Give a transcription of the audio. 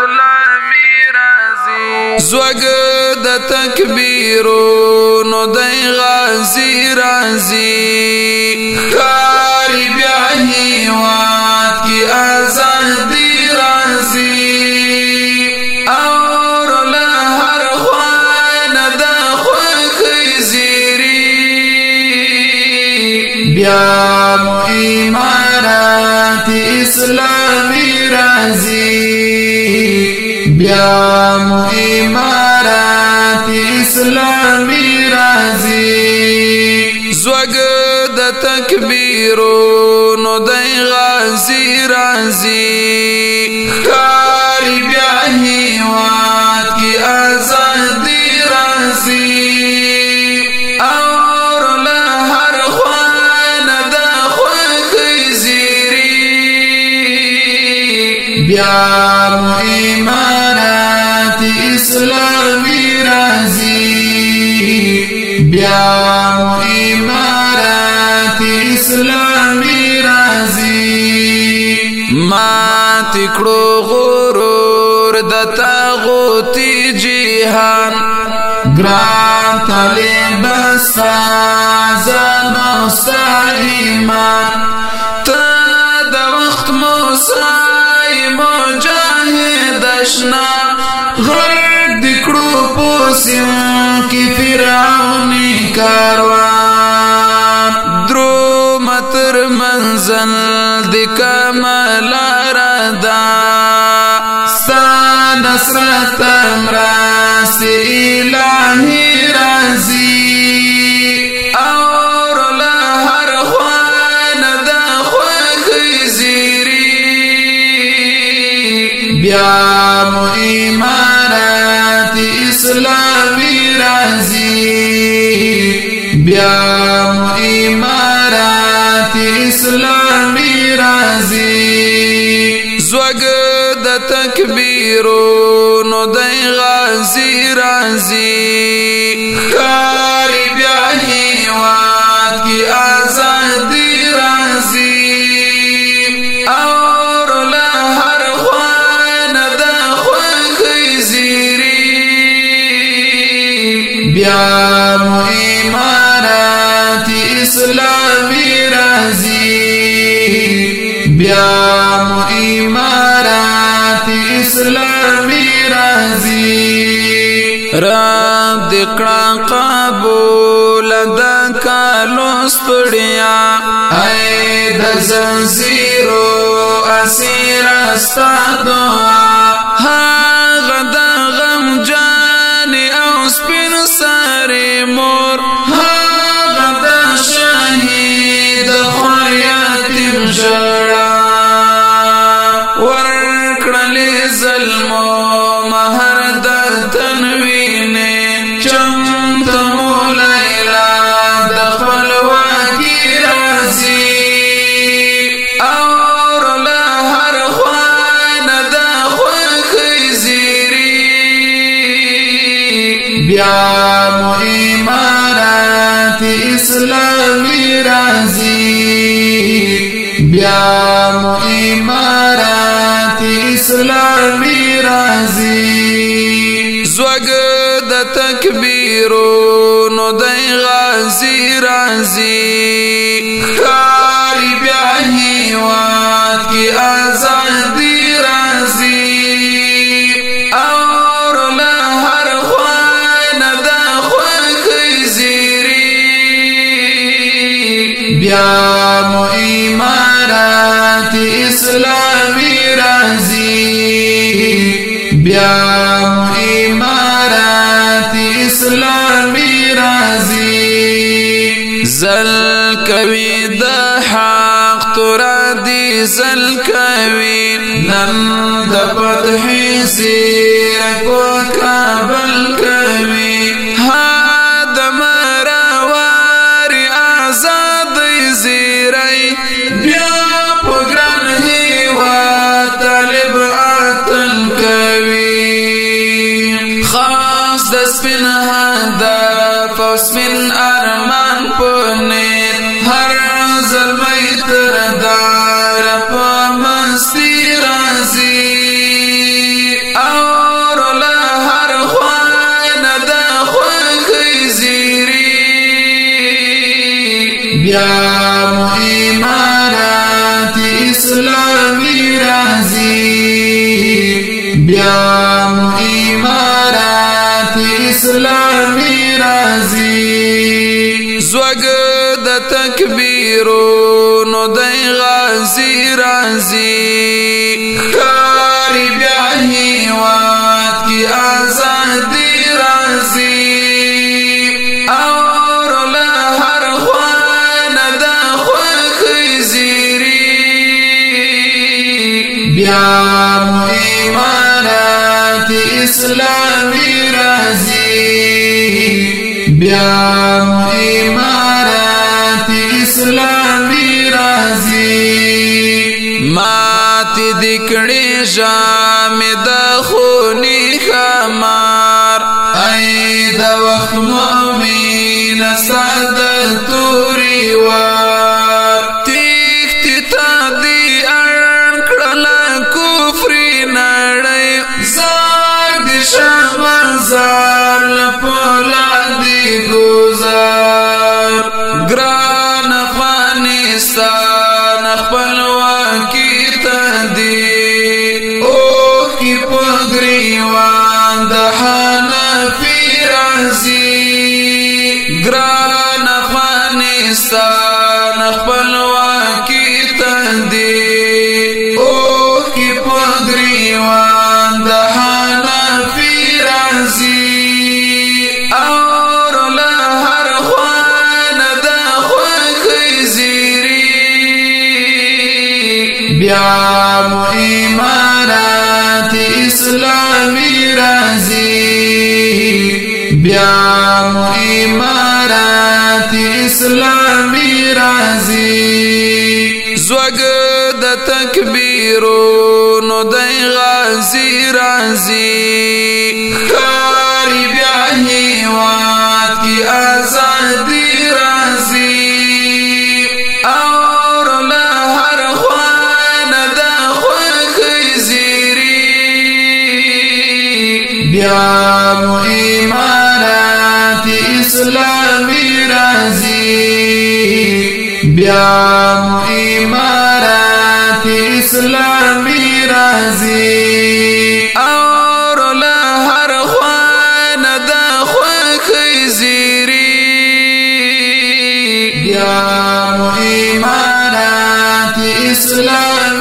اسلامی رازی زوگ د تکبیرو نو دای غازی رازی کاری بیا هیوات کی آزادی رازی اور لہر خوان دا خوخ زیری بیا ایمانات اسلامی رازی اسلام امارات اسلامي رازي زوګ د تکبیرو نو دای غازی رازی کاری بیا هیواد کی آزادی رازی اور لہر خوان دا خوخ زیری بیا ایمان اسلامی رازی بیا امارات اسلامی رازی ما تکړو غرور د تاغوتی جهان ګران طالب سازن او سایمان ته د وخت موسی فرعونی کاروان درو متر منزل دکا ملا ردا سانسرت امراس الہی رازی اور لہر خوان دا خوخ زیری بیا مو ایمانات اسلامی رازی جام امارات اسلامي رازي زوګ د تکبیرو نو دای غازی رازی خار بیا هیواد کی آزاد اسلامي رازي رب د کړه قبول د کالو ستړیا اې د زنجیرو اسیر استا دعا مہر در تنوینه چم تمو لیلا دخل واکی رازی اور لہر خوان دخوخ زیری بیا مو ایمانات اسلامی رازی تکبیرو نو دای غازی رازی خای بیا هیوات کی آزادی رازی اور لہر خوان دا خوک زیری بیا مو امارات اسلام زل کوي نن د فتح سیر کو کابل کوي ها د مروار آزاد زیرای بیا پګران هیوا طالب اتل کوي خاص د سپین هدا فسمن ارمان پونه اسلامی رازی زوگ د تکبیرو نو دای غازی رازی کاری بیا هیوات کی آزادی رازی اور لہر خوان دا خوخ زیری بیا مهمانات اسلامی بیا امارات اسلامي رازي مات دکړې شامه د خوني خمار اې د وخت مؤمن ګران افغانستان خپلواکي ته دی او کې پګریوان د حنفي رازي اور له هر خوان د خوخ زیری بیا مو امارات اسلامي رازي بیا مو راځي خاري بیا هیواد کی ازادي راځي اور له هر خوان د خوخ زیری بیا مو ایمانات اسلامي راځي بیا مو ایمانات اسلامي راځي يا مؤمنات إسلام